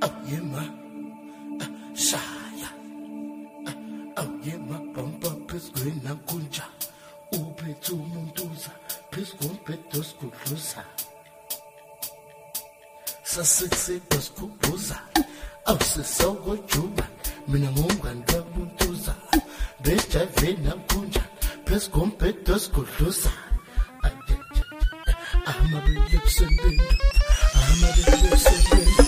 awuyema shaya awuyema bamba phezukweni kunja uphethe umuntuza phezu kombhedo sikudluza sasekuseba sikhumbuza awusesawojuba mina ngumngani kamuntuza bejayive nakunja phezu kombhedo sikudluza amabele I'm not a so good.